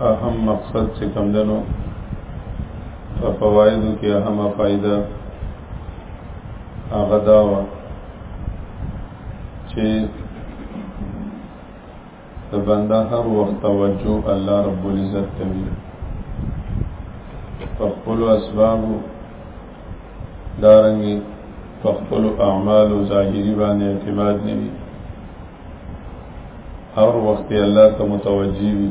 اهم مقصد چې کم دنو په فوایدو کې اهمه فائدہ هغه دا و چې د بنده هر وخت توجه الله رب العزت ته وي په خپل اسباب دارنګي په خپل اعمال او ظاهري باندې اعتماد نه وي اور وخت الله ته متوجي وي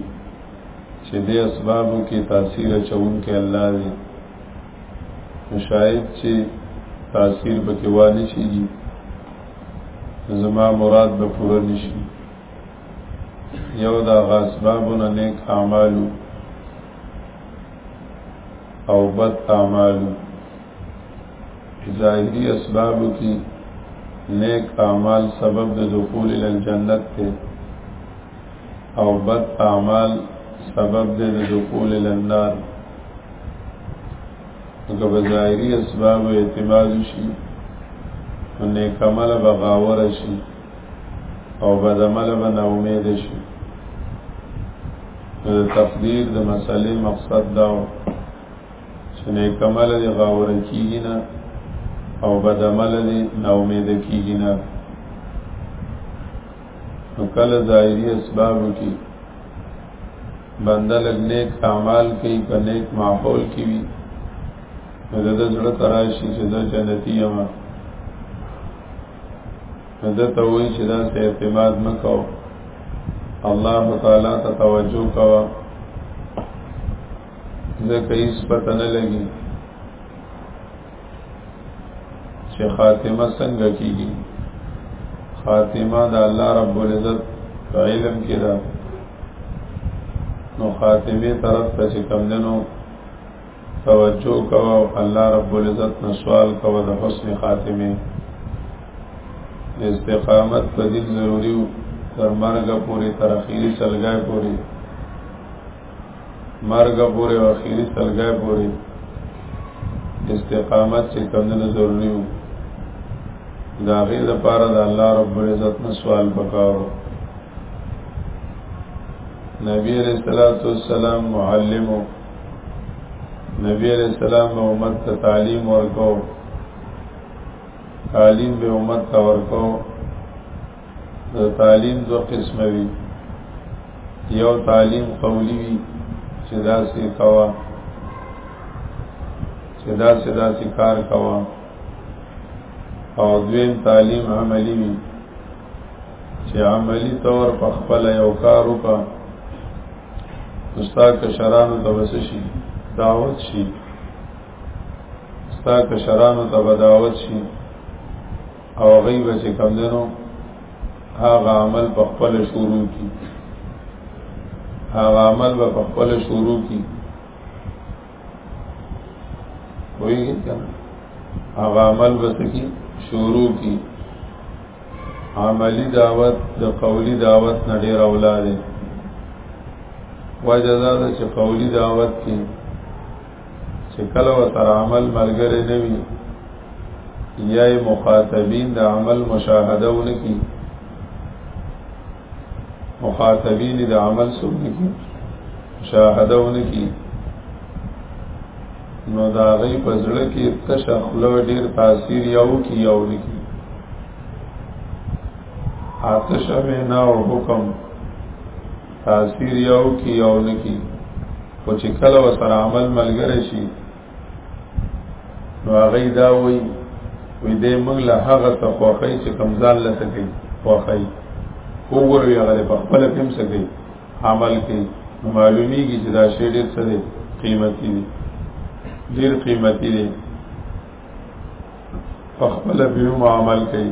چې د اسبابو کې تاثیر چون کې الله دی شاید چې تاثیر به کې وانه شي زما مراد به پوره نشي یو دا غاسبابونه نیک اعمالو او بد اعمالو ظاهری اسباب کی نیک اعمال سبب د دخول ال جنت ته او بد اعمال سبب د دخول ال النار که په ظاهری اسباب اعتماد شي نیک عمل بغاور شي او بد عمل به نا امید شي د تقدیر د مسلې مقصد دا و چې نیک عمل دې غاور کیږي نه او بد عمل دې نا امید کیږي نه نو کله ظاهري اسباب کې بنده لګ نیک اعمال کوي په نیک ماحول کې وي نو د زړه تراشي چې د جنتی یم نو د ته وایي چې دا څه اعتماد مکو الله تعالی ته توجه کوه ځکه هیڅ پته نه لګي چې خاتمه څنګه کیږي خاتمه د الله رب العزت په علم کې ده نو خاتمه طرف ته چې کم دنو توجه کوو الله رب العزت نه سوال کوو د حسن خاتمه استقامت په دې ضروری تر مرګ پورې تر اخیری سلګای پورې مرګ پورې او اخیری سلګای پورې استقامت چې کمونه ضروری وو دا غي د پاره د الله رب العزت نه سوال وکاو نبی علیہ الصلوۃ والسلام معلم نبی علیہ السلام امت ته تعلیم ورکو تعلیم به امت ته ورکو د تعلیم دو قسمه وي یو تعلیم قولی وي چې دا سي کوا چې دا سي دا سي کار کوا او دویم تعلیم عملی وي چې عملی طور په خپل یو کار وکړه استاد کشرانو ته وسشي دعوت شي استاد کشرانو ته دعوت شي او غیبه چې کم دنو هغه عمل په خپل شروع کی هغه عمل په خپل شروع کی وایي کنه هغه عمل به کی شروع کی عملی دعوت د قولی دعوت نه ډیر اولاده وجزا چې قولی دعوت کې چې کله وسره عمل ملګری نه وي یا مخاطبین د عمل مشاهده ونکي مخاطبین د عمل سنکي مشاهده ونکي نو دا غي پزړه کې تشخلو ډیر تاثیر یو کی یو لکی آتش وینا او حکم تاثیر یو کې یو نه کې خو چې کله وسره عمل ملګری شي نو هغه دا وایي وې دې موږ له هغه څه خوښي چې کمزال لته کوي خوښي وګورو یې غلې په خپل کوم څه کوي عمل کوي معلومیږي چې دا شی ډېر څه دی قیمتي دی ډېر قیمتي دی په خپل به عمل کوي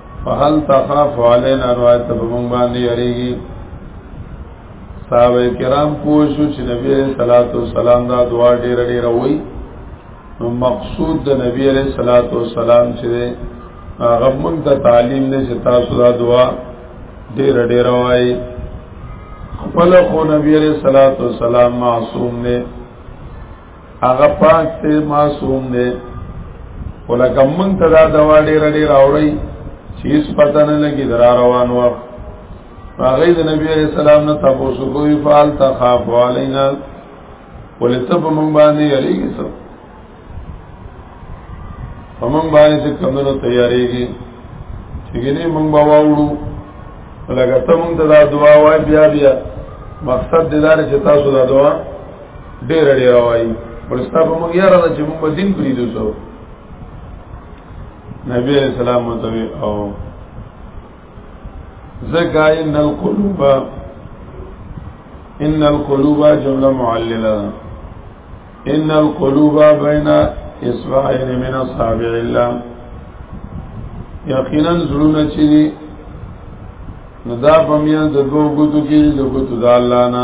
فهل تخاف علينا روایت په مونږ باندې یریږي صحابه کرام پوه شو چې نبی عليه الصلاه والسلام دا دعا ډېر ډېر وایي نو مقصود د نبی عليه الصلاه والسلام چې هغه مونږ ته تعلیم نه چې تاسو دا دعا ډېر ډېر وایي خپل خو نبی عليه الصلاه والسلام معصوم نه هغه پاک ته معصوم دی ولکه مونږ ته دا دوا ډېر ډېر راوړی چې هیڅ پته نه لګي در روان وخت هغه د نبی عليه السلام نه تاسو کوی فعال تخاف علینا ولته په مونږ باندې یریږي څو په مونږ باندې چې کمنو تیاریږي چې ګنې مونږ به واوړو لکه ته مونږ ته دا دعا وای بیا بیا مقصد دې دا چې تاسو دا دعا ډېر ډېر وایي ورستا په موږ یاره چې موږ په دین پری دوسو نبی علیہ السلام متوي او زګاین القلوب ان القلوب جمله معلله ان القلوب بین اصبعین من اصابع الله یقینا زړونه چې دي نو دا په میان د دوه ګوتو کې د ګوتو د الله نه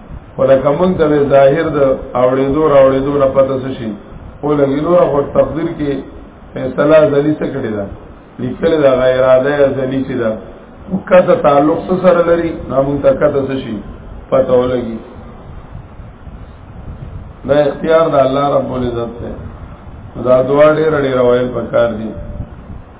ولکه مونږ ته ظاهر د اوړېدو راوړېدو نه پته څه شي او لګي نور خو تقدیر کې فیصله ځلی څه کړی دا لیکل دا غیر اراده ځلی چې دا کته تعلق سره لري نه مونږ ته کته څه شي پته ولګي دا اختیار د الله رب العزت دی دا دعا ډېر ډېر وایل پکار دي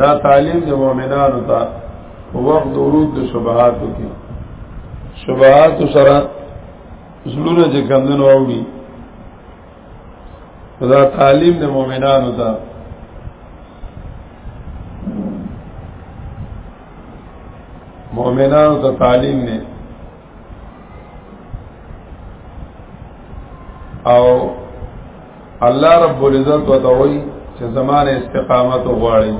دا تعلیم د مؤمنانو ته په وخت د ورود د شبهاتو کې شبهات سره زلونه چې کمدنو اوړي دا تعلیم د مؤمنانو ته مؤمنانو ته تعلیم نه او الله رب العزت وتوي چې زمانه استقامت وغواړي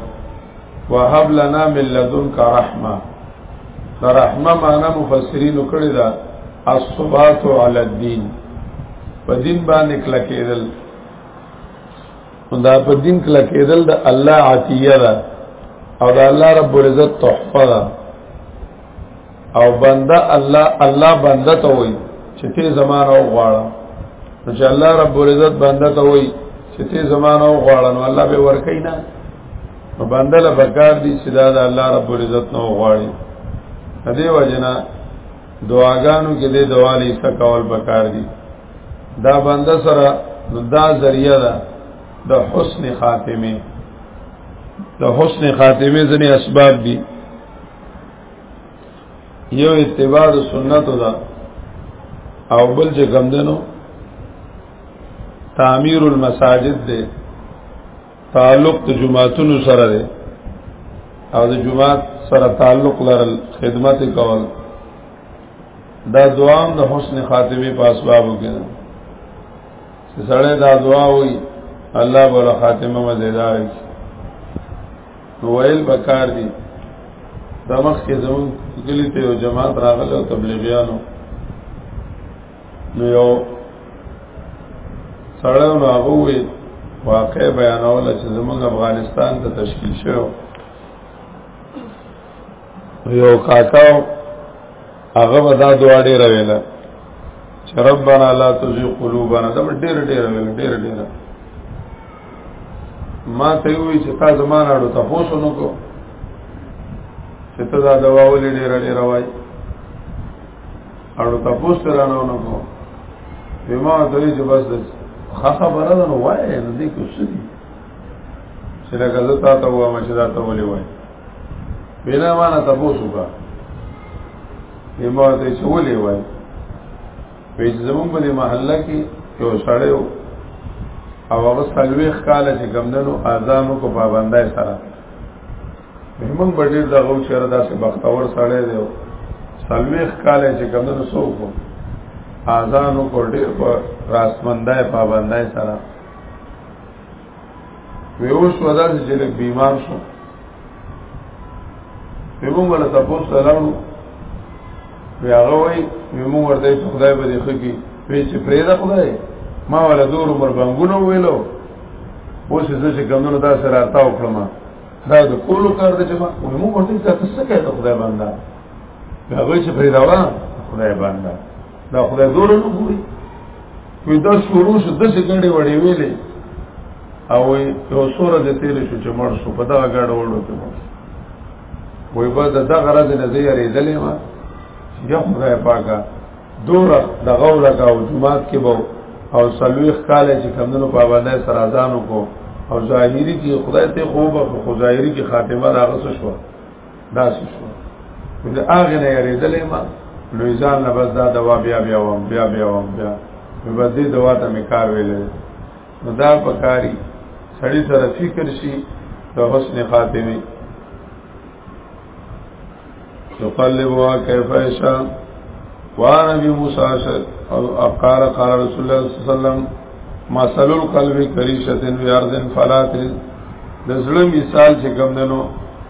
وهب لنا من لدنك رحمه رحمه معنا مفسرین کړی دا الصبات علی الدین په دین باندې کله کېدل دا په دین کله کېدل د الله عطیه ده او د الله رب العزت تحفه ده او بنده الله الله بنده ته وای چې ته زمانه وغواړه نو چې الله رب العزت بنده ته وای چې ته زمانه وغواړه نو الله به ورکې نه نو بنده له بکار دي چې دا د الله رب العزت نو وغواړي دې وجنا دعاګانو کې دې دوالي څخه کول بکار دي دا بنده سره نو دا ذریعہ ده د حسن خاتمه د حسن خاتمه ځنې اسباب دي یو اتباع د سنتو ده او بل چې کم دنو تعمیر المساجد ده تعلق د جماعتونو سره ده او د جماعت سره تعلق لرل خدمت کول دا دوام د حسن خاتمه په اسباب کې ده چې سړی دا دعا وایي الله بوله خاتمه مزیدار کی ویل بکار دي دمخ کې زمون کلی ته یو جماعت راغله او تبلیغیانو نو یو سړی نو هغه وی واقع بیانول چې زمونږ افغانستان ته تشکیل شوی یو کاکاو هغه به دا دعا ډېر ویله چې ربانا لا تزغ قلوبنا دا ډېر ډېر ویله ډېر ډېر ما ته وی چې تا زمانه اړو تاسو نو کو چې ته دا دوا ولې ډېر ډېر وای اړو تاسو ته رانو نو کو بما ته چې بس د خبره ده نو وای نه دې کو سړي چې لکه زه تا ته وایم چې دا ته ولې وای بنا معنا تاسو کا یمه ته چولې وای په زمون باندې محله کې یو سړی او هغه سلوي خاله چې ګمندنو اذانو کو پابندای سره مهمن بډیر دغه چیرې داسې بختور سړی دی سلوي خاله چې ګمندنو سو کو اذانو کو ډیر په راسمندای پابندای سره وی اوس ودا چې لږ بیمار شو به موږ له تاسو سلام وی هغه وی موږ ورته چې خدای به دې خکی وی چې پرې ده خدای ما ولا دور عمر بنګونو ویلو اوس زه چې ګمنو دا سره راته وکړم دا د کولو کار دی چې ما موږ ورته چې تاسو څه کوي خدای باندې هغه چې پرې دا خدای باندې دا خدای دور نه ګوري وی دا شروع شو دسې ګړې وړې ویلې او یو سوره د تیرې شو چې مړ شو په دغه ګړه وړو کې مړ شو وی به د دغه راز نه زه یریدلې ما یا خدای پاکه دور د غوله کا او جمعات کې به او سلويخ کال چې کمندونو په باندې سره اذانو کو او ظاهری کې خدای ته خوب او ظاهری کې خاتمه راغسه شو دا څه شو د هغه نه یریدلې ما نو ځان نه بس دا دوا بیا بیا وم بیا بیا وم بیا په بس دې دوا ته مې کار ویلې نو دا پکاري سړی سره فکر شي د حسن خاتمه تقلبها كيف يشاء وعن ابي موسى او قال قال رسول الله صلى الله عليه وسلم مثل القلب كريشه في ارض فلات د زړه مثال چې ګمندنو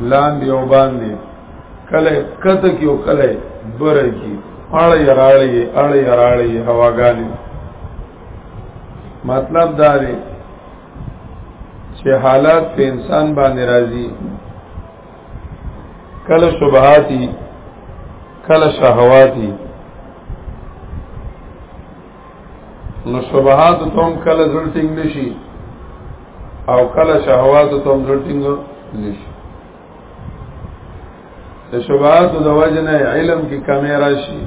لاندې او باندې کله کته کې او کله بره کې اړې راړې اړې راړې هواګانې مطلب دا دی چې حالات په انسان باندې راځي کله شبهاتی کله شهواتی نو شبهات تم کله زړټینګ نشي او کله شهوات تم زړټینګ نشي د شبهات د وجنه علم کې کمی راشي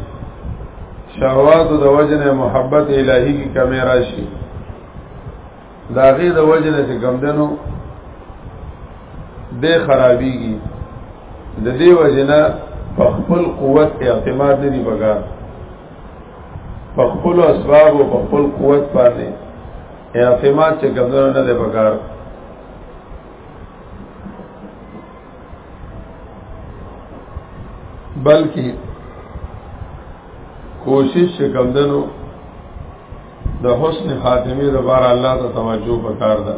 شهوات د وجنه محبت الهي کې کمی راشي دا غي د وجنه چې ګمدنو د خرابيږي د دې وجنه په خپل قوت اعتماد نه دی بګار په خپل اسباب او په خپل قوت باندې اعتماد چې ګمزنه نه دی بګار بلکې کوشش چې ګمزنو د حسن خاتمه لپاره الله ته توجه وکړه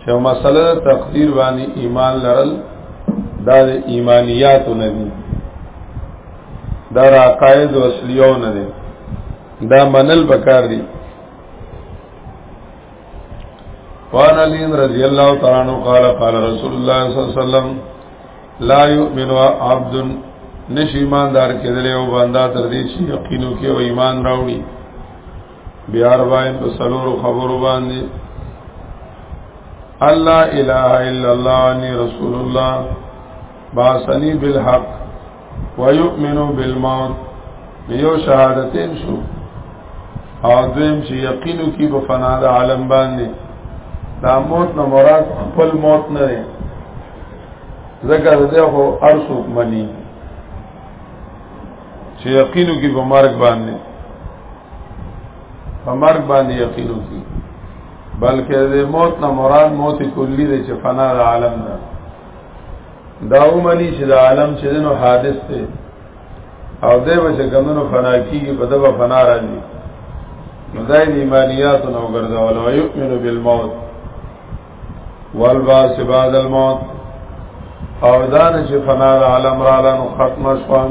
چې مسله تقدیر باندې ایمان لرل دا د ایمانیات نه دي دا عقاید او اصلیو نه دي دا منل بکار دي وان علی رضی الله تعالی عنہ قال قال رسول الله صلی الله علیه وسلم لا یؤمن عبد نش ایماندار کېدل او بندا تر دې چې یقینو کې او ایمان راوړي بیا اربعین په سلور خبرو باندې الله اله الا الله انی رسول الله باسنی بالحق ويؤمنو بالموت یو شهادتین شو او دویم چې یقینو کی په فنا د عالم باندې دا موت نه مراد خپل موت نه دی ځکه زه خو ارسو منی چې یقینو کی په مرګ باندې په مرګ باندې یقین وکړي بلکې د موت نه مراد موت کلی دی چې فنا د عالم نه دا ومني چې د عالم چې نو حادث دی او دی به چې کمونو فنا کیږي په دغه فنا راځي نو دا ایمانیات نو ګرځول او یؤمن بالموت والباس بعد الموت او دان چې فنا د عالم را لنو ختم شو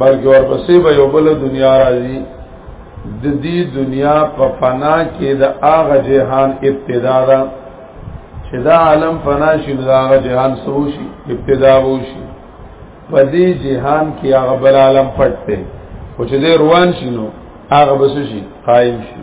بلکې ورپسې به یو بل دنیا راځي د دې دنیا په فنا کې د هغه جهان ابتدا ده چې دا عالم فنا شي د هغه جهان سوشي ابتدا وشي په دې جهان کې هغه بل عالم پټ دی او چې دې روان شي نو هغه بس شي قائم شي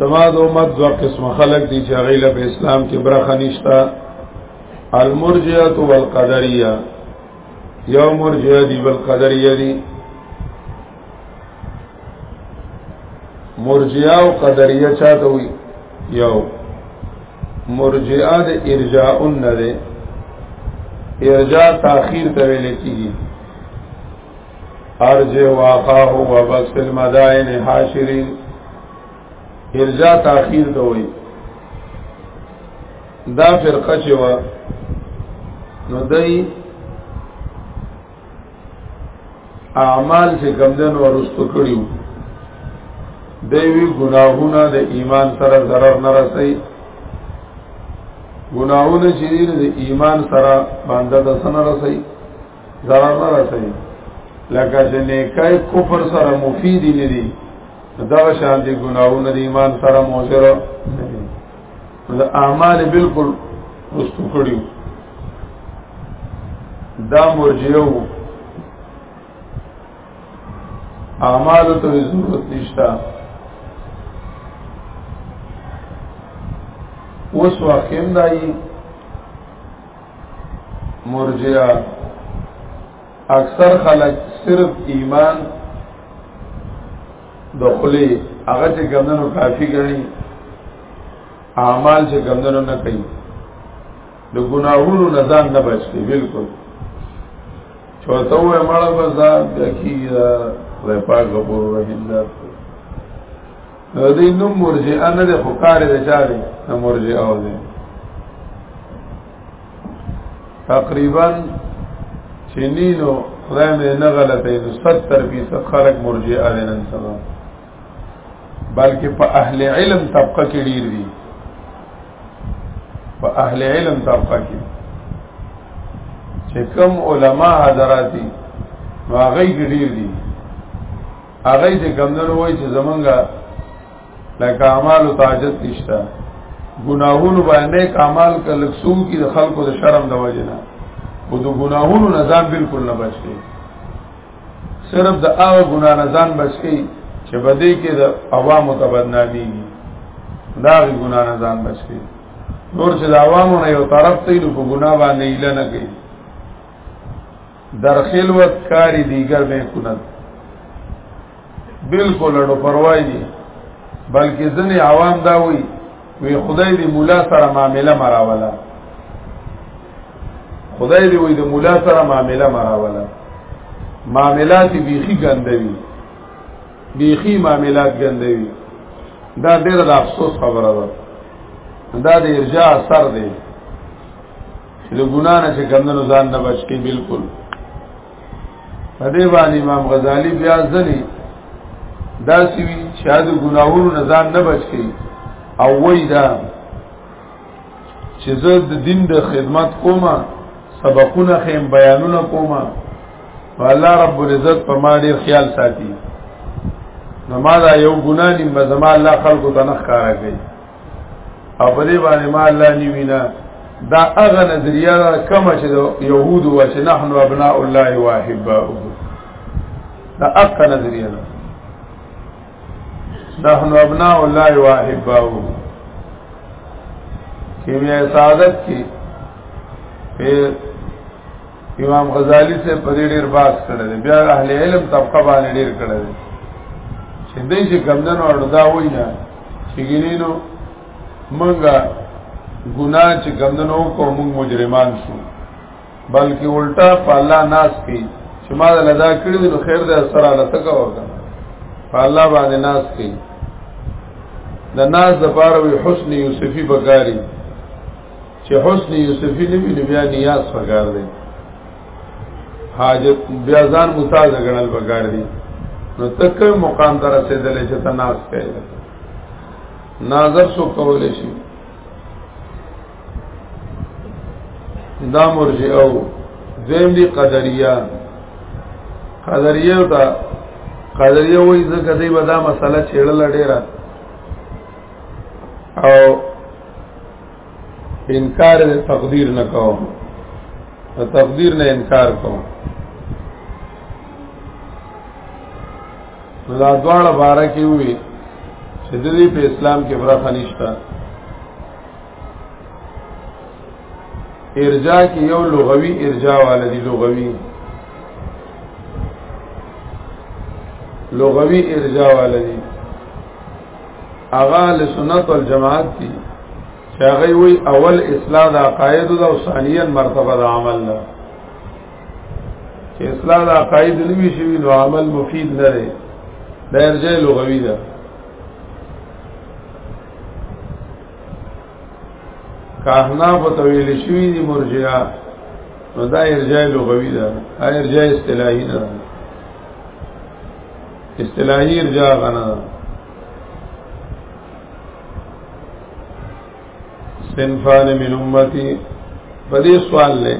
زما د امت دو قسم خلق دي چې هغه له اسلام کې برخه نشتا المرجئه والقدريه یو مرجئه دي والقدريه دي مرجئه او قدريه چاته وي یو مرجئه د ارجاء نه ده ارجاء تاخير ته ویل کیږي ارجه واقاه و بس فی المدائن حاشرین ارجا تاخیر دوئی دا فرقه چې و نو دای اعمال چې کمدن ورستو کړیو دوی ګناهونه د ایمان سره ضرر نه رسي ګناهونه چې د ایمان سره باندې د سن رسي ضرر نه رسي لکه چې نیکای کفر سره مفید نه دي دا شان دي ګناونه دي ایمان سره موثر نه دي دا اعمال بالکل رستو کړیو دا مرجیو اعمال ته ضرورت نشته اوس واقعم دایي مرجعه اکثر خلک صرف ایمان د خلی هغه چې ګمندنو کافی ګڼي اعمال چې ګمندنو نه کوي د ګناهونو نه ځان نه بچي بالکل چوته وې مړه بازار د کی وې پاک غفور رحیم ذات دې نو مرجئه نه ده فقار ده چاره نو مرجئه او ده تقریبا چنینو خدای مې نه غلطه نو 70% خلک مرجئه ده نن سبا بلکې په اهل علم طبقه کې ډیر دي په اهل علم طبقه کې چې کوم علما حضراتي نو هغه ډیر دي هغه چې کمندر وای چې زمونږه لکه اعمال او تاجت نشته ګناهونو باندې کمال کله سو کی د خلکو د شرم د وجنه او د ګناهونو نظام بالکل نه بچي صرف د هغه ګنا نظام بچي چې بده کې د عوامو ته بدنامي دا ګنا نظام بچي نور چې د عوامو نه یو طرف ته نو په ګنا باندې اله نه کوي در خلوت کاری دیگر میں کنت بالکل اڑو پروائی دی بلکې ځنې عوام دا وی وی خدای دې مولا سره معاملې مراولا خدای دې وی دې مولا سره معاملې مراولا معاملات بیخی ګندوي بیخی معاملات ګندوي دا ډېر د افسوس خبره ده دا د ارجاع اثر دی چې د ګنا نه چې کمندونو ځان نه بچ کی بالکل په دې باندې امام غزالی بیا ځنی دا سی وی چې د ګناوونو نه ځان نه بچ کی او وای دا چې زه د دین د خدمت کومه سبقونه خیم بیانونه کومه الله رب العزت په ما ډیر خیال ساتي نو ما دا یو ګنا نیم به زما الله خلکو ته نه ښکارا کوي او په دې باندې ما الله ني وینا دا هغه نظریه ده کوم چې يهود و چې نحن ابناء الله واحباؤه دا هغه نظریه ده نحن ابناء الله واحباؤه کیمیا سعادت کی پھر امام غزالی سے په دې ډیر باس کړل بیا اهل علم طبقه باندې ډیر کړل چې دې چې کمندونو اړدا وای نه چې ګینینو منګه ګناه چې کمندونو کو موږ مجرمان شو بلکې الټا په الله ناس کې چې ما دا لدا کړی نو خیر دې سره الله تکا وکړه په الله باندې ناس کې د ناس د پاره وي حسن یوسفی بګاری چې حسن یوسفی نه ویل بیا نیاز پکار دی حاجت بیا ځان متاز غړل پکار دی نو تک مقام در رسیدل چې تناس کوي ناظر سو کول شي دا مرجئ او زم دي قدریا قدریا او تا قدریا وې ځکه دې ودا مسله چېړل ډیره او انکار د تقدیر نه کوو د تقدیر نه انکار کوو نو دا دواړه باره کې وي چې د دې په اسلام کې برخه نشته ارجا کې یو لغوي ارجا والا دی لغوي لغوي ارجا والا دی اغا لسنت والجماعت دی چې هغه وی اول اصلاح د عقاید او ثانیا مرتبه د عمل نه چې اصلاح د عقاید نوی شي نو عمل مفید نه دی دا ارجه لغوی ده کاهنا په تویل شوی دی مرجئه نو دا ارجاء لغوی ده ارجاء اصطلاحی نه ده اصطلاحي ارجاء غنا سنفان من امتی په دې سوال لې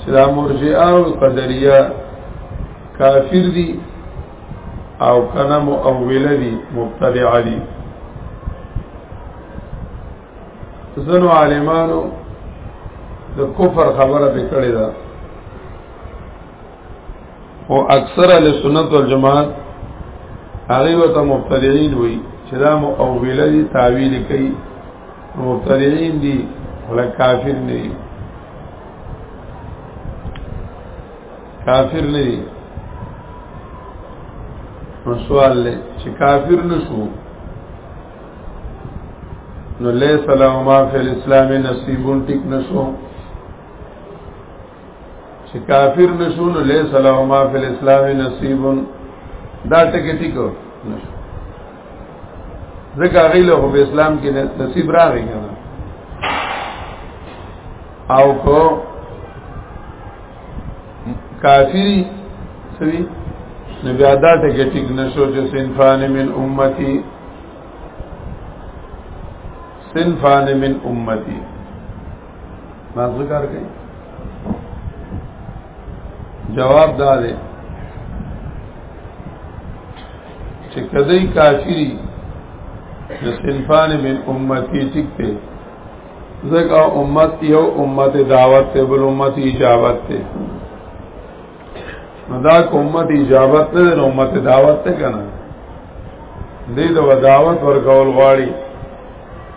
چې دا مرجئه او قدریه کافر دي او کنه مؤوله دي مبتدعه دي زنو عالمانو د کفر خبره به کړې ده او اکثر اهل سنت والجماعت هغه وته مبتدعين وي چې دا مؤوله دي تعویل کوي مبتدعين دي ولا کافر نه دي کافر نه دي نو سوال لې چې کافر نشو نو لیس لهما فی الاسلام نصیبون ټیک نشو چې کافر نشو نو لیس له ما فی الاسلام نصیب دا ټکی ټیکو نشو ځکه غیله په اسلام کې نصیب راغی کنه او کو کافری سوی نبی ادا ټکی ټیک نشو چې سنفان من امتی سنفان من امتی مازګار کوي جواب دا دی چې کدی کافری د صنفان من امتی ټیک ته زکه امت یو امت دعوت ته بل امت اجابت ته مدا کو امت اجابت ته نو امت دعوت ته کنه دې د دعوت ورکول غواړي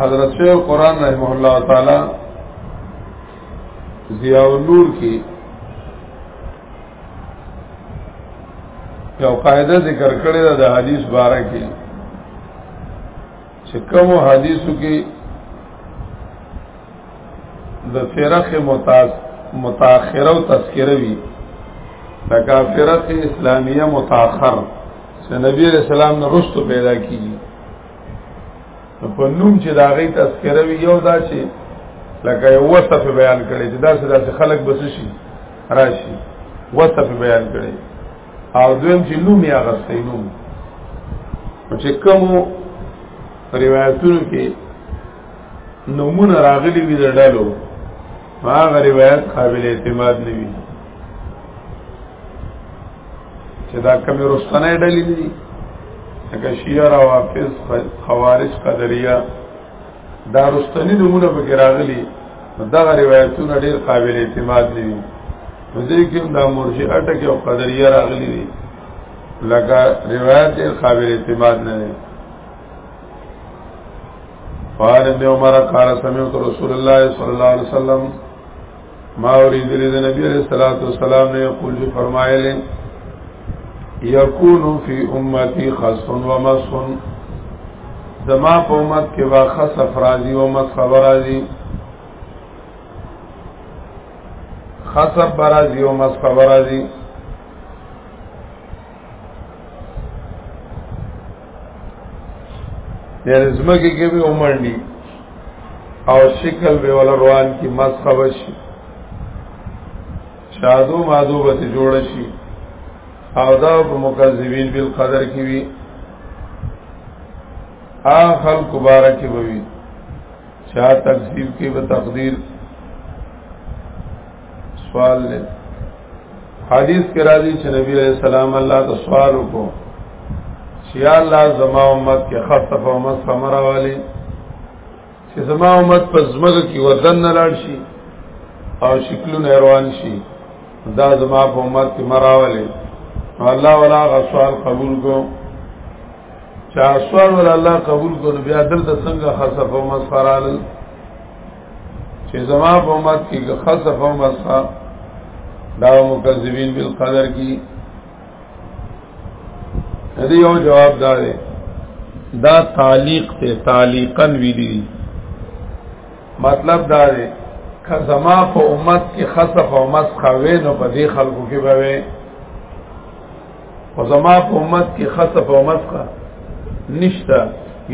حضرت شیخ قرآن رحمه الله تعالی ضیاء النور کی یو قاعده ذکر کړی ده د حدیث باره کې چې کوم حدیثو کې د فرق متاخره او تذکره وی لکه فرق اسلامیه متاخر چې نبی رسول الله نو رستو پیدا کیږي په نوم چې دا غي تذکره وی یو دا چې لکه یو وصف بیان کړي چې دا څه داسې خلق بس شي راشي وصف بیان کړي او دویم چې نوم یې اغستې نوم چې کوم روایتونو کې نمونه راغلی وی د ډلو هغه روایت قابل اعتماد نه وی چې دا کمی رستنه ډلې دي لکه شیعه روافض خوارج قدریه دا رستنی نمونه به راغلی دا روایتونه ډیر قابل اعتماد نه دي دې کې دا مرجئه ټکه او قدریه راغلی دي لکه روایت قابل اعتماد نه دي قال ابن عمر قال سمعت رسول الله صلى الله عليه وسلم ما اريد لذ نبی علیہ الصلوۃ والسلام نے یقول جو فرمایا لے یکون فی امتی خصف و مسح زما په امت کې وا خصف راضی و مسح راضی خصف راضی و مسح راضی یعنی زمکه کې به عمرني او شکل به ول روان کې مسخه وشي شادو مادو به جوړ شي او دا په مکذبین بالقدر کې وي ا خلق مبارک وي چا تکذیب کې به تقدیر سوال لې حدیث کې راځي چې نبی عليه السلام الله ته سوال وکړو چې یا الله زما امت کې خطف او مسخمر والی چې زما امت په زمګه کې وردن نه لاړ شي او شکلونه روان شي دا زما په امت کې مراولې نو الله ولا غسوال قبول کو چا سوال ولا الله قبول کو نو بیا دلته څنګه خصف او مسخرال چې زما په امت کې خصف او مسخه دا مکذبین بالقدر کی دې یو جواب دا دی دا تعلیق ته تعلیقا ویلی مطلب دا دی که زما په امت کې خصف او مسخه وې نو په دې خلکو کې به او زما په امت کې خاصه په امت کا نشتا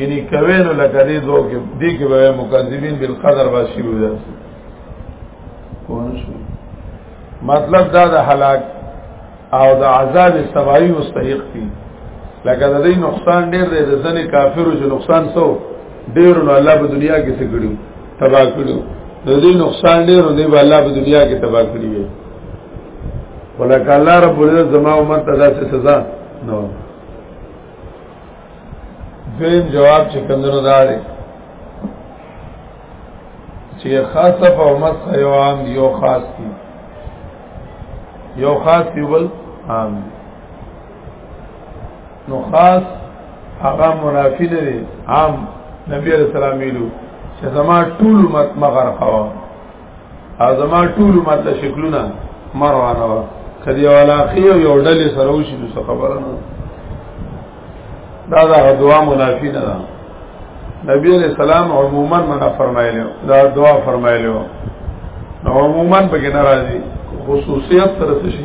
یعنی کوي نو لکه دې دوه کې دې کې به مکذبین بالقدر واشي وځي مطلب دا د هلاک او د عذاب سماوي مستحق دي لکه د دې نقصان ډېر دی د ځنې کافرو چې نقصان سو ډېر نو الله په دنیا کې څه کړیو تبا کړو نو دې نقصان ډېر دی به الله په دنیا کې تبا کړی وي ولکه الله رب العزت زما امت ته داسې سزا نو دویم جواب چې کمندونو دار چې خاصه په امت سره یو عام یو خاص دی یو خاص دی بل عام دی نو خاص هغه منافی نه دی عام نبی علیہ السلام ویلو چې زما ټول امت مغر خوا او زما ټول امت له شکلونه مروانه وا کدی والا خيو یو ډلې سره وشي نو خبره نه دا دا دعا منافی نه ده نبی علیہ السلام عموما منع فرمایلی دا دعا فرمایلی عموما پکې ناراضي خصوصیت سره شي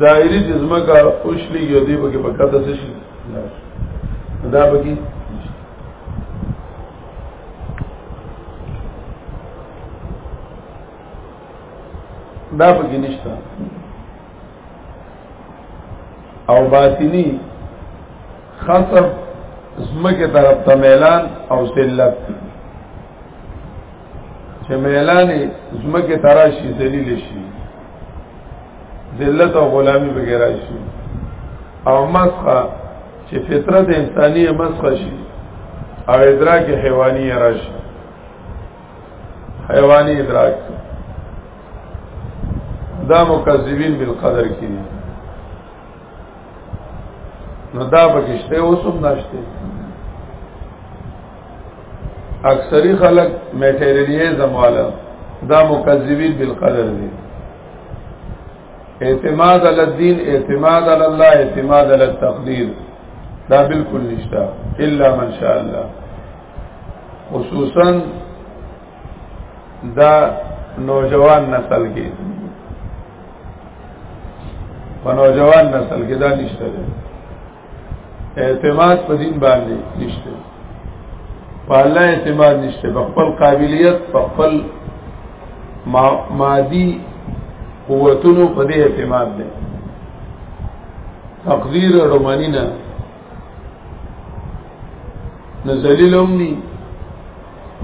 ظاهری چې زمکه اوشلی یو دی به په کته څه شي دا به کی دا به کی نشته او باطنی خصب زمکه طرف ته میلان او ذلت چې میلان زمکه تراشی ذلیل شي ذلت او غلامی وغیرہ شي او مسخه چې فطرت انساني مسخه شي او ادراک حیواني راشي حیواني ادراک دا مکذبین بالقدر کې دي نو دا بکشته اوسم ناشته اکثری خلق میټیریلیزم والا دا مکذبین بالقدر دي اعتماد علی الدین اعتماد علی الله اعتماد علی التقدیر دا بالکل نشتا الا من شاء الله خصوصا دا نوجوان نسل کې په نوجوان نسل کې دا نشته اعتماد په دین باندې نشته په الله اعتماد نشته په خپل قابلیت په خپل مادي قوتونو په دې اعتماد دی تقدیر او منینا نزلیل هم دي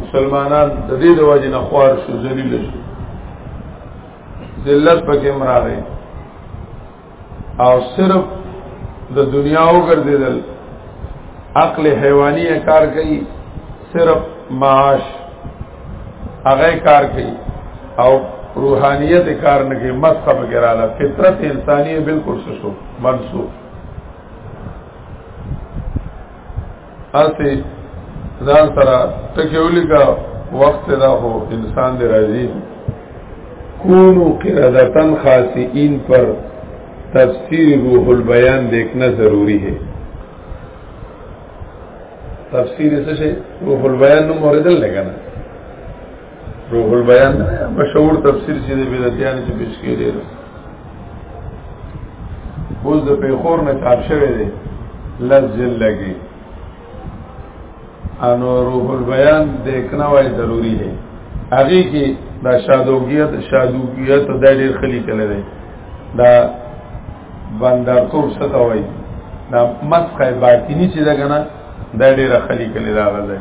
مسلمانان د دې د وجه نه خوار شو ذلیل شو ذلت پکې مراغې او صرف د دنیا وګرځیدل عقل حیوانی کار کوي صرف معاش هغه کار کوي او روحانیت کار نه کوي مسخه وغیرہ فطرت انسانیه بالکل سسو منسوخ اسی ځان سره تکیولی کا وخت دا هو انسان دی راځي کونو قردتن خاصین پر تفسیر روح البیان دیکھنا ضروری ہے تفسیر سے روح البیان نو موردل لگا نا روح البیان مشهور تفسیر چې د بدعتیان چې پیش کړي اوس د پیخور نه چاپ شوی دی لز جل لګي انو روح البیان دیکھنا وای ضروری ہے هغه کې دا شادوګیت شادوګیت د ډېر خلی کله دی دا بندر تور څه وای دا مسخه باطینی چې دا کنه دا ډېر خلی کله راغلی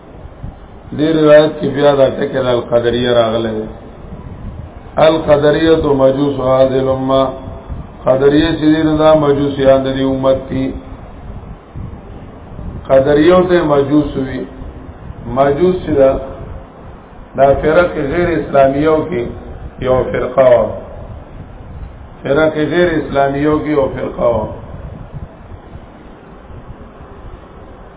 دې روایت کې بیا دا ټکر القدریه راغله القدریه تو مجوس هذه الامه قدریه چې دې دا مجوس یان د امت دي قدریه ته مجوس وی مجوس چې دا دا فرق غیر اسلامیو کې یو فرقه و فرق غیر اسلامیو کې یو فرقه و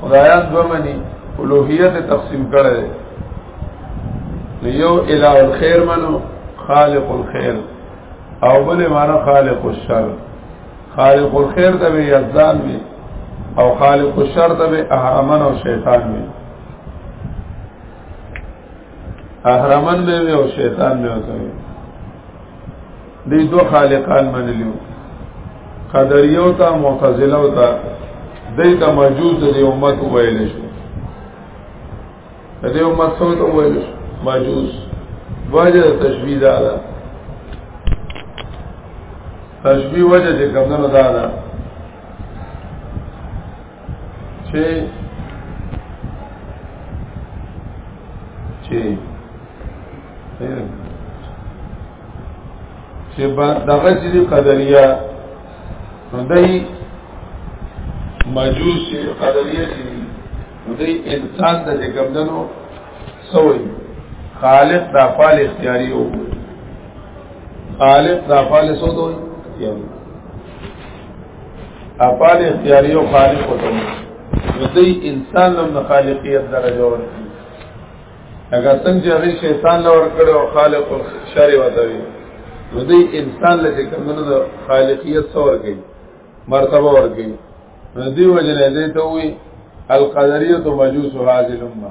خدایان دو منی الوحیت تقسیم کړی دی یو الہ الخير منو خالق الخير او بل معنی خالق الشر خالق الخير ته به یزدان وي او خالق الشر ته به اهرمن او شیطان وي احرمن به او شیطان به وتوي دې دوه خالقان منلیو قدریو ته معتزله او ته دې ته مجوس دې امت ویل شو دې امت څو ته ویل شو مجوس وجه تشبیه ده تشبیه وجه چې کومه ده چې چې چې با دغه چې قدریا نو دای مجوس چې قدریا چې نو دای انسان د ګمدنو سوې خالق د افعال اختیاري وو خالق د افعال سوتو اختیاري افعال اختیاری او خالق وته نو دی انسان نوم د خالقیت درجه ورته اگر څنګه هغه شیطان لور کړو خالق الشر وته وي نو دی انسان لکه کمنو د خالقیت څور کوي مرتبه ور کوي نو دی وجنه دی ته وي القدریه مجوس هذه الامه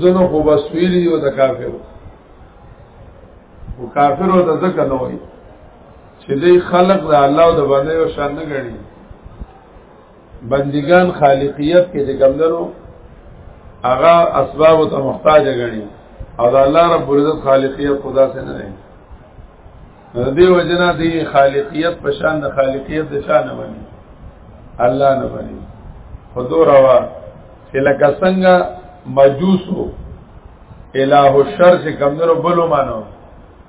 زنو خو بس ویلی یو د کافرو او کافرو د ځکه نه وایي چې دې خلق د الله او د باندې او شان نه غړي بندگان خالقیت کې د کمندرو هغه اسباب ته محتاج غړي او د الله رب العزت خالقیت خدا سره نه دې وجنا دی خالقیت په شان د خالقیت د شان باندې الله نه باندې حضور وا چې لکه څنګه مجوسو الہ الشر چې کمنو بلو مانو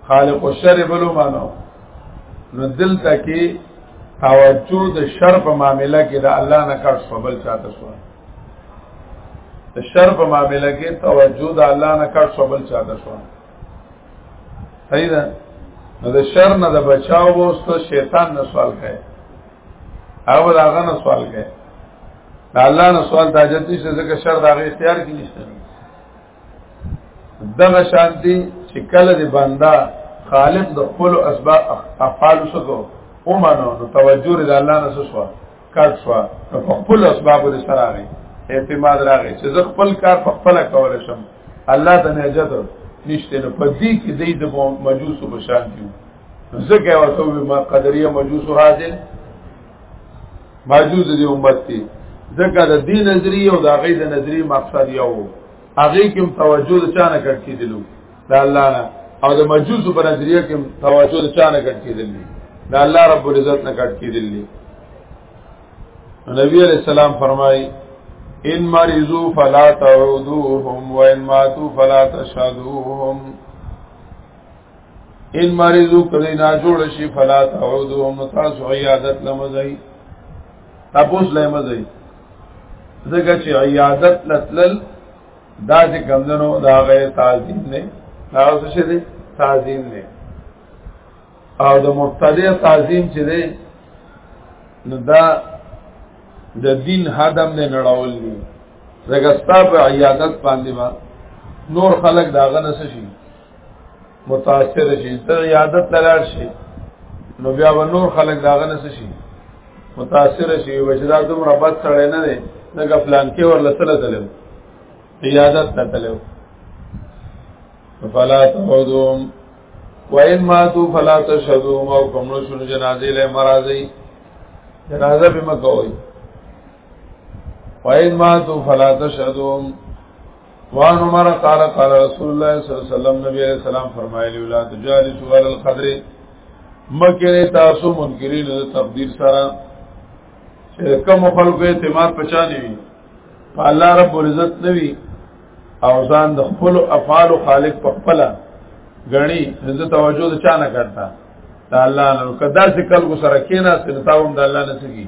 خالق الشر بلو مانو نو دلته کې توجه د شر په معاملې کې د الله نه کار سبل چاته شو د شر په معاملې کې توجه د الله نه کار سبل چاته شو صحیح ده نو د شر نه د بچاو وسته شیطان نه سوال کوي او هغه نه سوال کوي دا الله نه سوال د حاجت نشته ځکه شر د هغه اختیار کې نشته دغه شانتي چې کله د بندا خالق د خپل اسباب افعال وسکو او مانو نو توجه د الله نه سوال کار شو نو په خپل اسباب دې سره راغی اعتماد راغی چې زه خپل کار په خپل کول شم الله ته نجات نشته نو په دې کې دې د مجوس په شان کیو زکه وته ما قدریه مجوس هاذه مجوس دې امت دي زکه د دې نظریه او د غي د نظریه مقصد یو هغه کوم توجه چانه کړ کېدلو د الله نه او د مجوس په نظریه کې توجه د چا نه کټ کېدل دي د الله رب العزت نه کټ کېدل دي نبی علیہ السلام فرمایي ان مریضو فلا تعودوهم وان ماتو فلا تشهدوهم ان مریضو کدی نا جوړ شي فلا تعودوهم تاسو عیادت لمزای تاسو لمزای زګه چې عیادت لتل دا چې کمدنو دا غي تعظیم نه دا څه شي دي تعظیم نه او د مبتدی تعظیم چې دی نو دا د دین هدم نه نړول دي زګستا په عیادت باندې ما نور خلق داغه نس شي متاثر شي ته عادت لار شي نو بیا و نور خلک داغه نس شي متاثر شي وجدا دوم ربط سره نه دی دغه پلان کې ورلسله تلل عیادت ته تلل فلا تعودهم وَإِن مَاتُوا فَلَا تَشْهَدُوهُمْ او کوم نو شنو جنازې له مرাজি جنازه به مکوئ وَإِن مَاتُوا فَلَا تَشْهَدُوهُمْ وان عمر قال قال رسول الله صلی الله علیه وسلم نبی علیہ السلام فرمایلی ولا تجالسوا علی القدر مکه تاسو منکرین د تقدیر سره چې کوم خلکو اعتماد پچا نه وي په الله رب العزت نه وي او ځان د خپل افعال خالق په خپل غني زه توجه د چا نه کړتا الله نو کدا چې کلکو سره کینا سره تاوم د الله نه سګي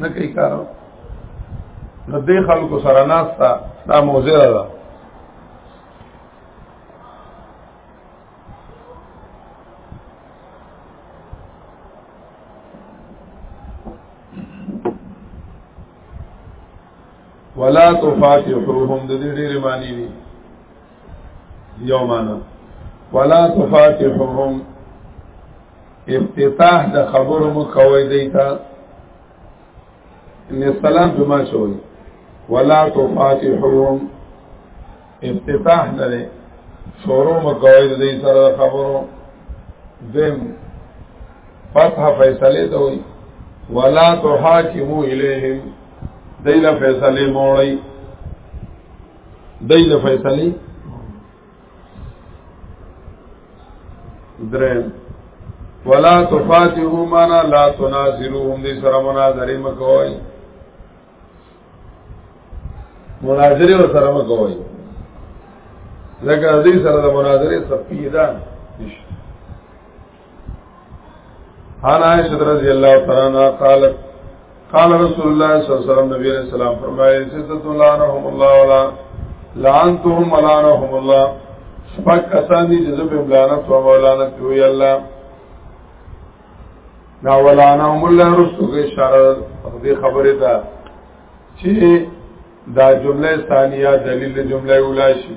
نه کوي کار نو دې خلکو سره ناستا دا موزه ده ولا تفاتحوهم د دې ډېر معنی دي یو معنا ولا تفاتحوهم افتتاح د خبرو مو کوي دی تا ان السلام بما شوي ولا تفاتحهم افتتاح نه دی شروع مو کوي دی سره خبرو دیم فتح فیصله دوی ولا تحاکمو الیهم دیل فیصله موړی دیل فیصله درم ولا تفاتحو مانا لا تناظرهم دې سره مناظره مکوئ مناظره ور سره مکوئ لکه دې سره د مناظره سپیدان نشته عن عائشة رضی اللہ تعالی عنہ قالت قال رسول الله صلی الله علیه وسلم نبی علیہ السلام فرمائے ستۃ لعنهم الله ولا لعنتهم لعنهم الله شپږ کسان دي چې زه په لعنت او لعنت کوي الله دا ولعنهم الله رسول کې اشاره دې خبره ده چې دا جمله ثانیه دلیل جمله اوله شي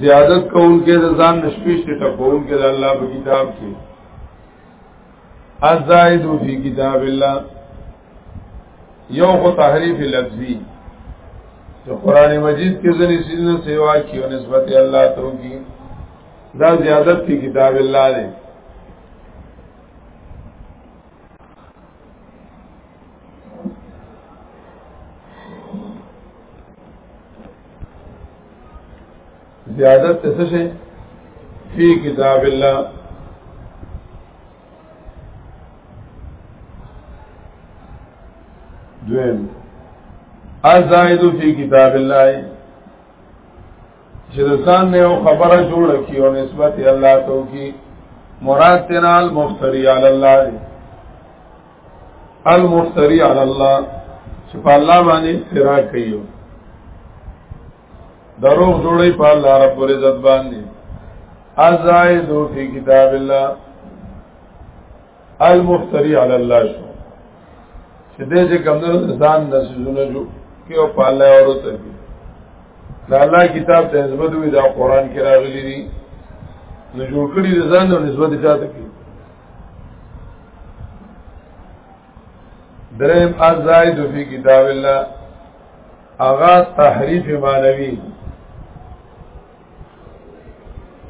زیادت کون کې د ځان نشپیش ته ټکون کې د الله په کتاب کې ازاید فی کتاب الله یو خو تحریف لفظی چې قران مجید کې ځنې سینه سیوا کې او نسبت الله ته کی دا زیادت فی کتاب الله دی زیادت ته څه شي فی کتاب الله دویم ازاید فی کتاب الله چې د ځان نه یو خبره جوړه کی او نسبت الله ته کی مراد تنال مفتری علی الله المفتری علی الله چې په الله باندې افترا کوي دروغ جوړي په الله رب عزت باندې ازاید فی کتاب الله المفتری علی الله شو چې دې چې کمنو ځان د سيزونه جو کې او په الله اورته دي دا الله کتاب ته نسبت وي دا قران کې راغلي دي نو جوړ کړی ځان او نسبت چاته کې درم ازاید فی کتاب الله اغا تحریف معنوی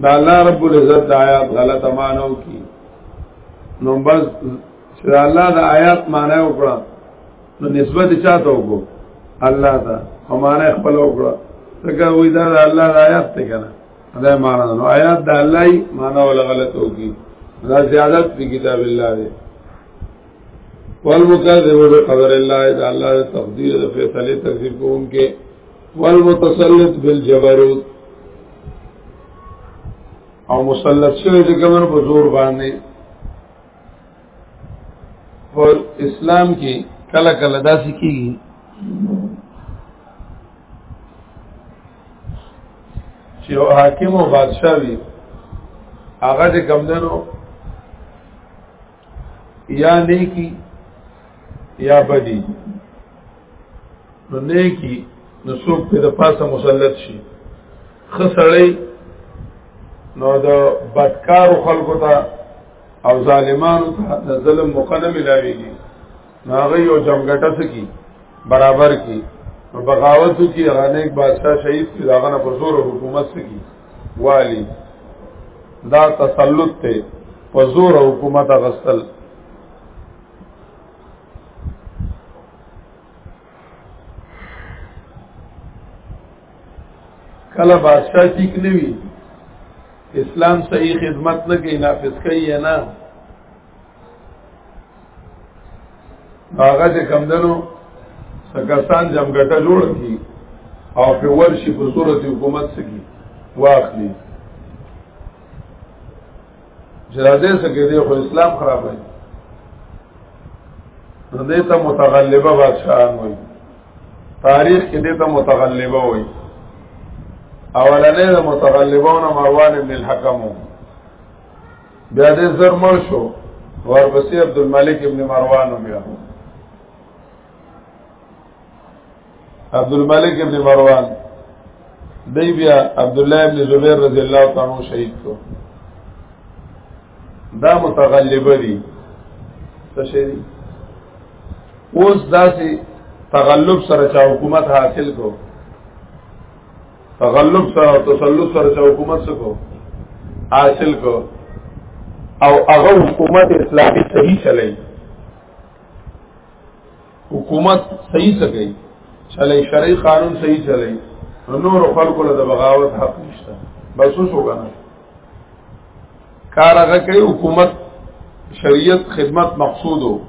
دا الله رب العزت د آیات غلط مانو کی نو بس چې الله د آیات معنی وکړه نو نسبت چاته وکړه الله ته او معنی خپل وکړه څنګه وې دا الله د آیات ته کنه دا معنا نو آیات د الله معنا ولا غلط وږي دا زیادت په کتاب الله دی والمکذب بقدر الله دا الله تقدیر د فیصله تکذیب کوونکې والمتسلط بالجبروت او مسلط شوی چې کومر په زور باندې او اسلام کې کله کله داسې کیږي چې یو حاکم او بادشاہ وي هغه چې کمندنو یا نیکی یا بدی نو نیکی نو څوک په د پاسه مسلط شي خسړی نو د بدکارو خلکو ته او ظالمانو ته د ظلم مقدمه لاویږي هغه یو جمګټه سکی برابر کی نو بغاوت کی هغه نیک بادشاہ شهید کی داغه نه پزور حکومت سکی والی دا تسلط ته پزور حکومت غسل کله بادشاہ ټیک نه وی اسلام صحیح خدمت نه کوي نافذ کوي نه هغه چې کم دنو سکستان جمګټه جوړ کی او په ورشي په صورت حکومت سکی واخلي جرازه سکه دی خو اسلام خراب دی نو دیتا متغلبه بادشاہان وای تاریخ کې دیتا متغلبه وای اولنې د متغلبونو مروان ابن الحکم وو بیا دې زر مړ شو ورپسې عبد الملک ابن مروان بیا عبد الملک ابن مروان دی بیا عبد الله ابن زبیر رضی الله تعالی عنہ شهید کو دا متغلبه دي څه شي اوس داسې تغلب سره چا حکومت حاصل کو تغلب سره تسلط سره چې حکومت سکو حاصل کو او هغه حکومت اسلامي صحیح چلای حکومت صحیح سګي چلای شرعي قانون صحیح چلای نور خلکو له بغاوت حق نشته بس وسو کنه کار هغه کوي حکومت شریعت خدمت مقصودو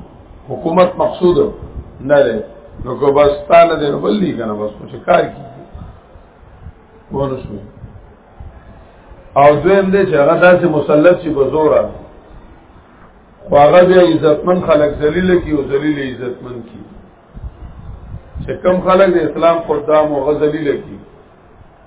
حکومت مقصودو نه ده نو کو بس تعالی دې نو بلی کنه بس مو چې کار کی ونه شو او دویم دې چې هغه داسې مسلط شي په زور خو هغه بیا عزتمن خلک ذلیل کی او ذلیل عزتمن کی چې کم خلک د اسلام قدام او غزلیل کی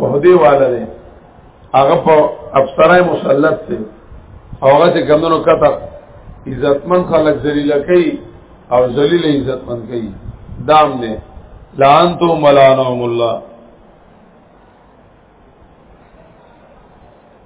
وحدی والا دی هغه په افسرای مسلط دی هغه چې کمونو کته عزتمن خلک ذلیل کوي او ذلیل عزتمن کوي دام نه لعنتو ملانهم الله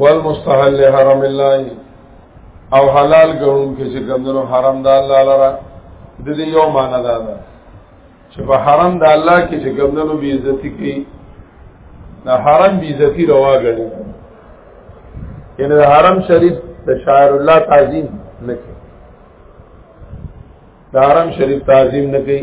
والمستحل لحرم الله او حلال ګڼون کې چې ګندنو حرام د الله لره د دې یو معنا ده چې په حرام د الله کې چې ګندنو بی عزتی کې د حرام بی عزتی روا ګڼي یعنی د حرام شریف د شاعر الله تعظیم نه کوي د حرام شریف تعظیم نه کوي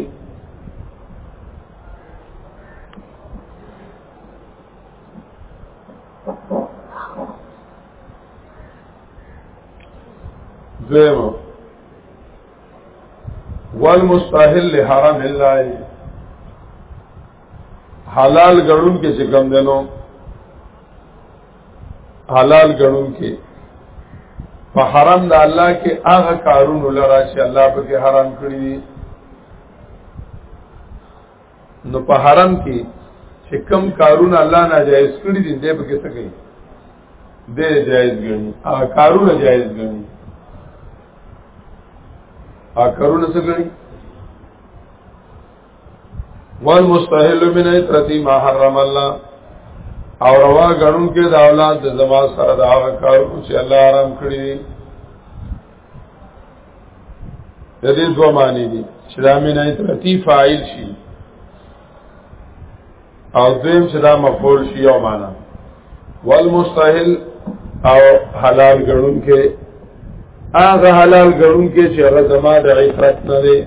دویم والمستحل لحرم الله حلال ګړون کې څه کم دنو حلال ګړون کې په حرام د الله کې هغه کارونه لرا چې الله په کې حرام کړی دي نو په حرم کې چې کم کارونه الله ناجایز کړی دي دې په کې څه کوي دې جایز ګڼي ا کارونه جایز ګڼي ا کارونه څه ګڼي وان مستحل من ایترتی ما حرم الله او روا غنون کې د اولاد د زما سره دا کارونه چې الله حرام کړی د دې دوه معنی دي چې دا من ایترتی فاعل شي او دویم چې دا مفعول شي او معنا والمستحل او حلال ګڼون کې هغه حلال ګڼون کې چې هغه زما د عفرت نه دی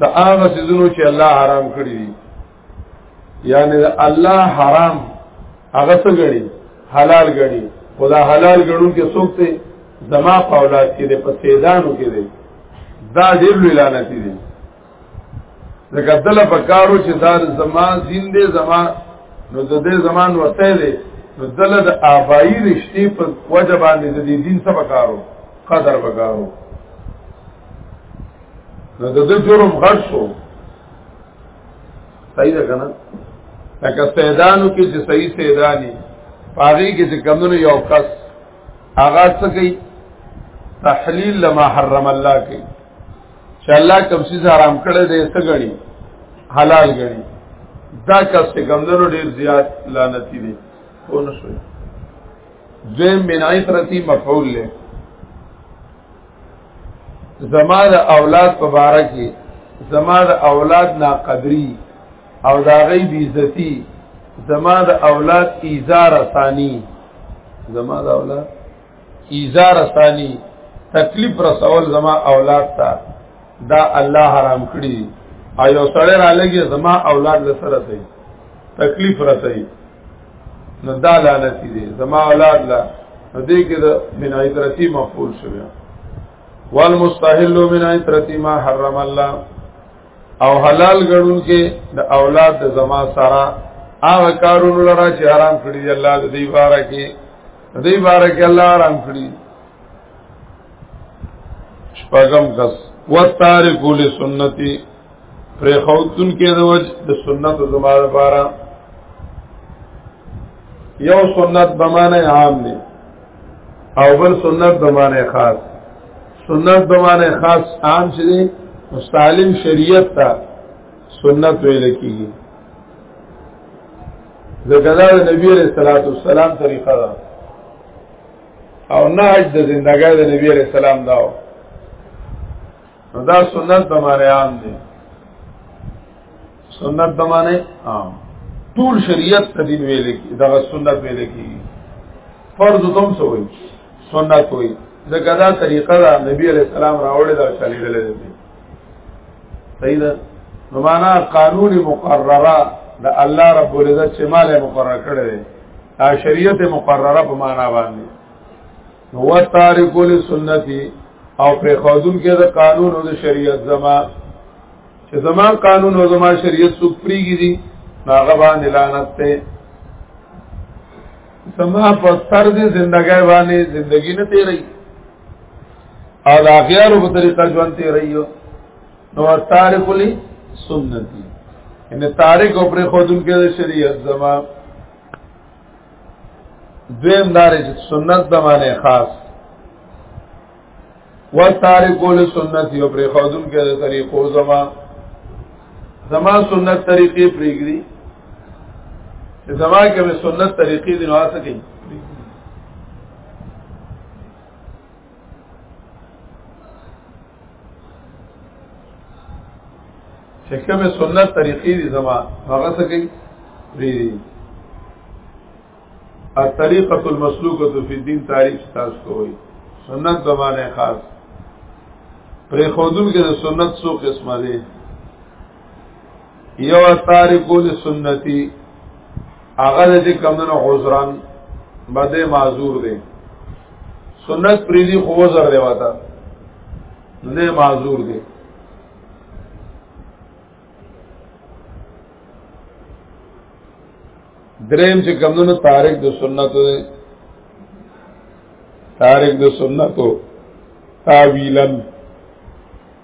دا هغه سيزونو چې الله حرام کړی دي یعنی دا الله حرام هغه څه غړي حلال غړي خدا حلال غړو کې څوک ته زما په اولاد کې د پسیدانو کې دي دا ډېر لوی لعنت دي ځکه دل په کارو چې دا زما زنده زما نو د دې زمان وته دي نو دل د آبائی رشتي په وجه باندې د دې دین څه پکارو قدر پکارو نو د دې جرم غړ شو صحیح ده کنه لکه سیدانو کې چې صحیح سیدانی پاغي کې چې کمونو یو کس هغه څه کوي تحلیل لما حرم الله کوي چې الله کوم څه حرام کړی دی څه غړي حلال غړي دا کس چې کمونو ډیر زیات لعنتی دي او نشوي ذم بنای ترتی مفعول له زما د اولاد په باره کې زما د اولاد ناقدری او دا غي بیزتی زما د اولاد ایزار ثانی زما د اولاد ایزار ثانی تکلیف رسول زما اولاد ته دا الله حرام کړی او یو سړی را لګي زما اولاد لسره سي تکلیف رسي نو دا لعنت دي زما اولاد لا نو دې کې د من عترتی مفعول شوی والمستحل من عترتی ما حرم الله او حلال ګڼون کې د اولاد د زما سره هغه کارونه لرا چې حرام کړی دی الله د دې باره کې د دې باره کې الله حرام کړی شپږم کس وتارکو لسنتی پر خوتون کې د وجه د سنت زموږ لپاره یو سنت به معنی عام دی او بل سنت به معنی خاص سنت به معنی خاص عام شې دی مستعلم شریعت ته سنت ویل کیږي ځکه دا د نبی علیہ الصلوۃ والسلام طریقه ده او نهج د زندګۍ د نبی علیہ السلام داو نو دا سنت د معنی عام دی سنت د معنی عام ټول شریعت ته دین ویل کی دا سنت ویل کی فرض تم سوې سنت وې ځکه دا طریقه دا نبی علیہ السلام راوړل دا چلیدل دي صحیح ده نو معنا قانون مقرره د الله رب العزت چې مال مقرره کړی دا شریعت مقرره په معنا باندې هو تارک لسنتي او پر خودون کې د قانون او د شریعت زما چې زما قانون او زما شریعت څوک پریږي دي هغه باندې لعنت ته زما په سر دې زندګۍ باندې زندگی نه تیرې او د اخیارو په طریقه ژوند تیرې یو نو تارک لي سنتي ان تارک او پر خودون کې د شریعت زما دویم دار چې سنت د معنی خاص و تاریخ کول سنت یو پر خودم کې د طریقو زما زما سنت طریقې پریګری چې زما کې سنت طریقې د نواسه کې چې کومه سنت طریقې دي زما هغه څه کوي پری الطریقه المسلوکه فی الدین تعریف تاسو کوي سنت به معنی خاص پرې خودون کې د سنت څو قسمه دي یو تاریکو لسنتی هغه د کمنو عذران بده معذور دی سنت پریدي خو عذر دی وتا نه معذور دی دریم چې کمونو تاریخ د سنتو دی تاریخ د سنتو تاویلن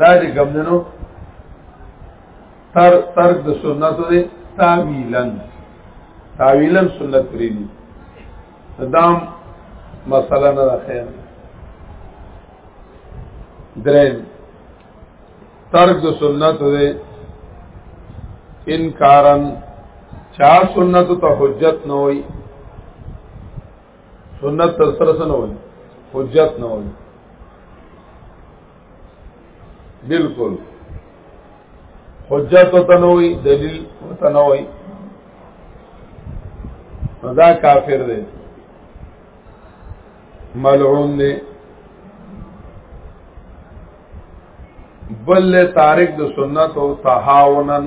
دا چې کوم دنو تر ترک د سنت دی تاویلن تاویلن سنت کړی دي دام مسله نه راخیا درین ترک د سنت دی انکارن چا سنت ته حجت نه وي سنت تر سره سره وایي حجت نه وایي بالکل حجت ته نه وایي دلیل ته نه وایي دا کافر دی ملعون دی بل تارک د سنت او تهاونن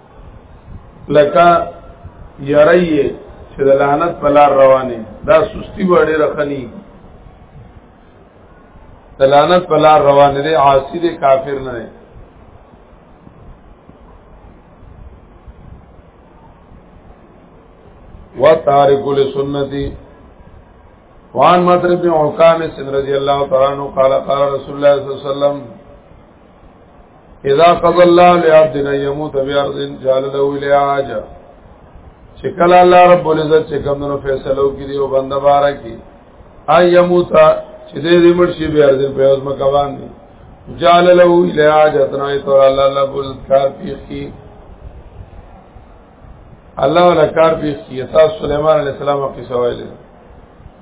لکه یریه چې د لعنت په لار روانه دا سستی وړي رخنی د لعنت په لار روانه دي عاصی دي کافر نه دي و تارک لسنتی وان مطرب بن عکام سن رضی اللہ تعالی عنہ قال قال رسول اللہ صلی اللہ علیہ وسلم اذا قضى الله لعبد ان يموت بارض جعل له العاج چې کله الله رب العزت چې کومو فیصلو کې دی او بنده بارا کې اي يموت چې دې دې مرشي به ارزل په اوس مکوان دي جعل له العاج اتنا تو الله الله بول کار پیخ کی الله ولا کار پیخ کی اساس سليمان عليه السلام کې سوال دی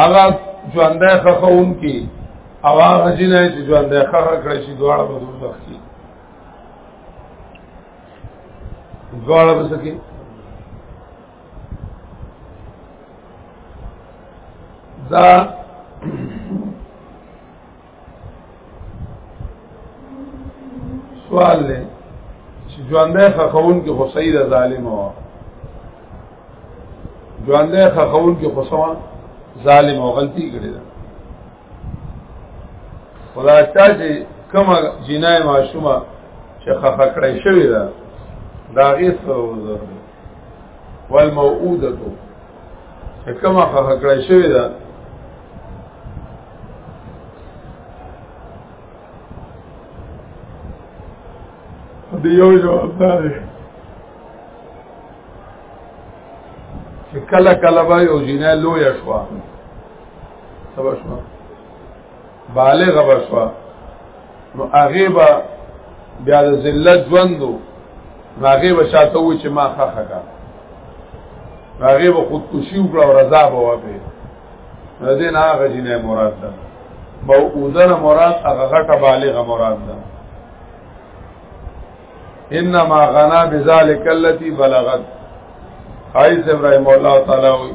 هغه ژوندې خخون کی او هغه جنې چې ژوندې خخه کړی شي دواړه به دوزخ کی دواړه به سکی دا سوال دی چې ژوندې خخون کې خو سید ظالم و ژوندې خخون کې خو سما ظالم او غلطي کړې ده خدا شته چې کومه جنای معشومه چې خخه کړې شوې ده دا غي سره وزر والموعوده کما خه کړی شوی دا د یو جواب دی چې کله کله به یو جنې لوی شو سبا شو بالغ بشوا نو هغه به بیا د ذلت ژوندو هغه به شاته و چې ما خخه کا هغه به خودکشي وکړه او رضا به وبه دین هغه جنې مراد ده موعودن مراد هغه غټه بالغ مراد ده انما غنا بذلک التي بلغت حیث ابراهیم الله تعالی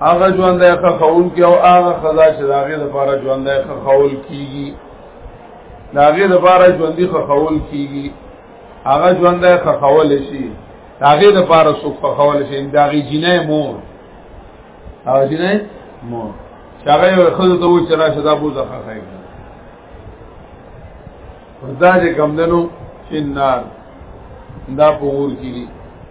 هغه ژوند یې خخول کی او هغه خدا چې داغه د پاره ژوند یې خخول کیږي داغه د پاره ژوند یې خخول کیږي هغه ژوند یې خخول شي داغه د پاره سو خخول شي داغه جنې مور هغه جنې مور هغه یو خود ته و چې راشه دا بوزه خخای دا چې کم دنو چې نار دا پور کیږي